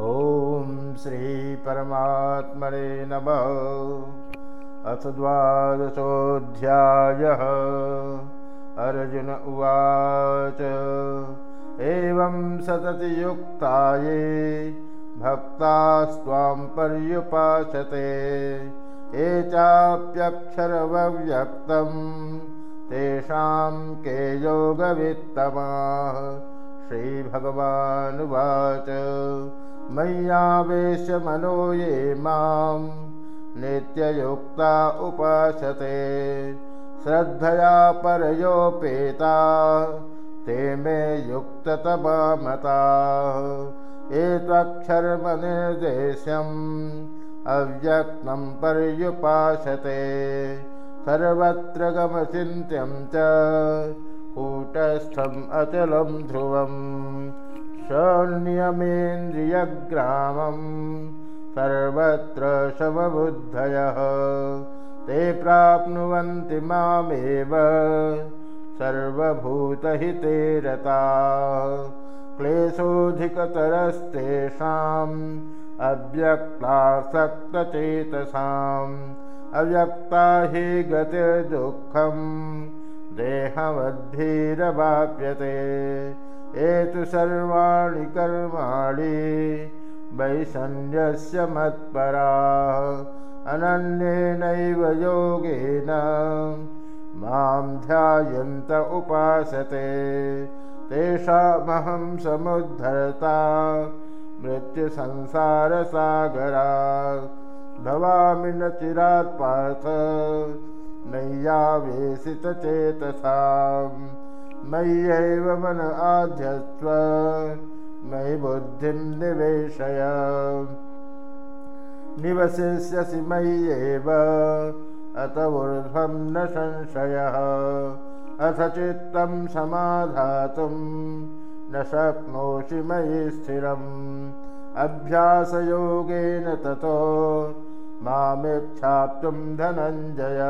ॐ श्रीपरमात्मने नमः। अथ द्वादशोऽध्यायः। अर्जुन उवाच एवं सतति युक्ताये भक्तास्त्वां पर्युपासते ये चाप्यक्षरव्यक्तं तेषां के योगवित्तमाः। श्रीभगवानुवाच मय्यावेश्यमनो ये मां नित्ययुक्ता उपासते। श्रद्धया परयोपेता ते मे युक्ततमामता। एतक्षर्मनिर्देश्यम् अव्यक्तं पर्युपासते। सर्वत्र गमचिन्त्यं च कूटस्थम् अचलं ध्रुवम् शन्यमेन्द्रियग्रामं सर्वत्र समबुद्धयः ते प्राप्नुवन्ति मामेव सर्वभूतहिते रता। क्लेशोऽधिकतरस्तेषाम् अव्यक्तासक्तचेतसाम् अव्यक्ता हि गतिर्दुःखम् देहवद्भिरवाप्यते एतु सर्वाणि कर्माणि वैषण्यस्य मत्परा। अनन्येनैव योगेन मां ध्यायन्त उपासते। तेषामहं समुद्धरता मृत्युसंसारसागरा। भवामि न चिरात् पार्थ नय्यावेशितचेतसां मय्यैव मन आध्यस्व मयि बुद्धिं निवेशय। निवसिष्यसि मय्येव अत ऊर्ध्वं न संशयः। अथ चित्तं समाधातुं न शक्नोषि मयि स्थिरम्। अभ्यासयोगेन ततो मामिच्छाप्तुं धनञ्जय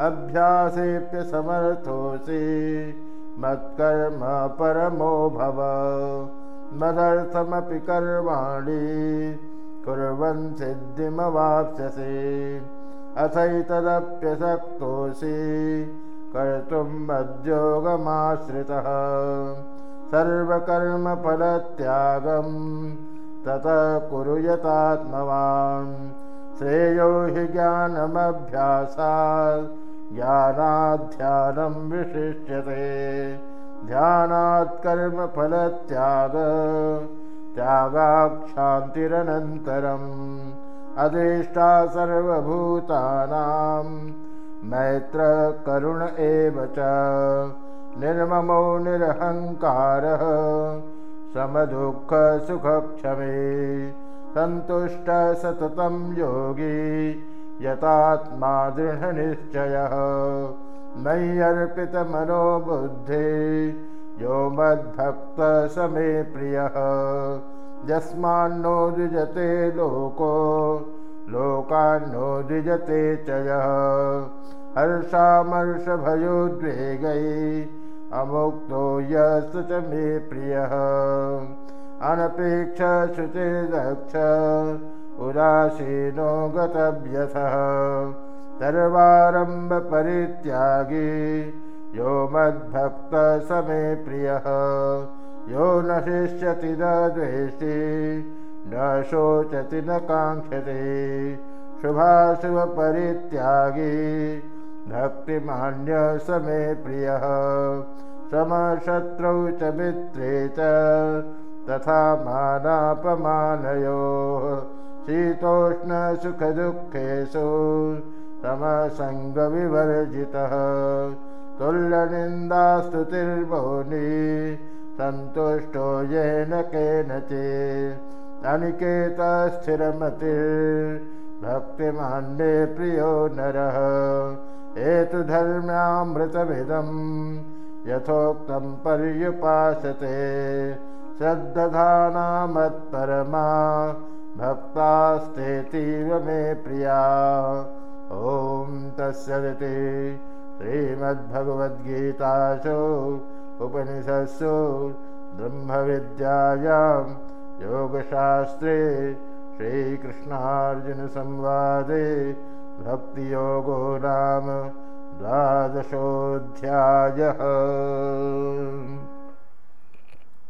अभ्यासेऽप्यसमर्थोऽसि मत्कर्म परमो भव। मदर्थमपि कर्माणि कुर्वन् सिद्धिमवाप्स्यसि। अथैतदप्यशक्तोऽसि कर्तुं मद्योगमाश्रितः। सर्वकर्मफलत्यागं ततः कुरु यतात्मवान्। श्रेयो हि ज्ञानमभ्यासात् ज्ञानाध्यानं विशिष्यते। ध्यानात् कर्मफलत्याग त्यागाक्षान्तिरनन्तरम् अदेष्टा सर्वभूतानां मैत्रकरुण एव च निर्ममो निरहङ्कारः समदुःखसुखक्षमे सन्तुष्टः सततं योगी यतात्मा दृढनिश्चयः मय्यर्पितमनो बुद्धे यो मद्भक्तः स मे प्रियः। यस्मान्नो द्विजते लोको लोकान्नो द्विजते च यः हर्षामर्षभयोद्वेगै अमुक्तो यस् च मे प्रियः। अनपेक्षशुचिर्दक्ष उदासीनो गतव्यथः सर्वारम्भपरित्यागी यो मद्भक्तः स मे प्रियः। यो न शिष्यति न द्वेष्टि न शोचति न काङ्क्षति। शुभाशुभपरित्यागी भक्तिमान्य स मे प्रियः। समशत्रौ च मित्रे च तथा मानापमानयोः शीतोष्णसुखदुःखेषु समसङ्गविवर्जितः। तुल्यनिन्दास्तुतिर्मौनी सन्तुष्टो येन केनचित्। अनिकेतस्थिरमतिर्भक्तिमान्ये प्रियो नरः। एतु धर्म्यामृतमिदं यथोक्तं पर्युपासते। श्रद्दधानामत्परमा भक्तास्तेतीव मे प्रिया। ॐ तस्यदिति श्रीमद्भगवद्गीतासु उपनिषत्सु ब्रह्मविद्यायां योगशास्त्रे श्रीकृष्णार्जुनसंवादे भक्तियोगो नाम द्वादशोऽध्यायः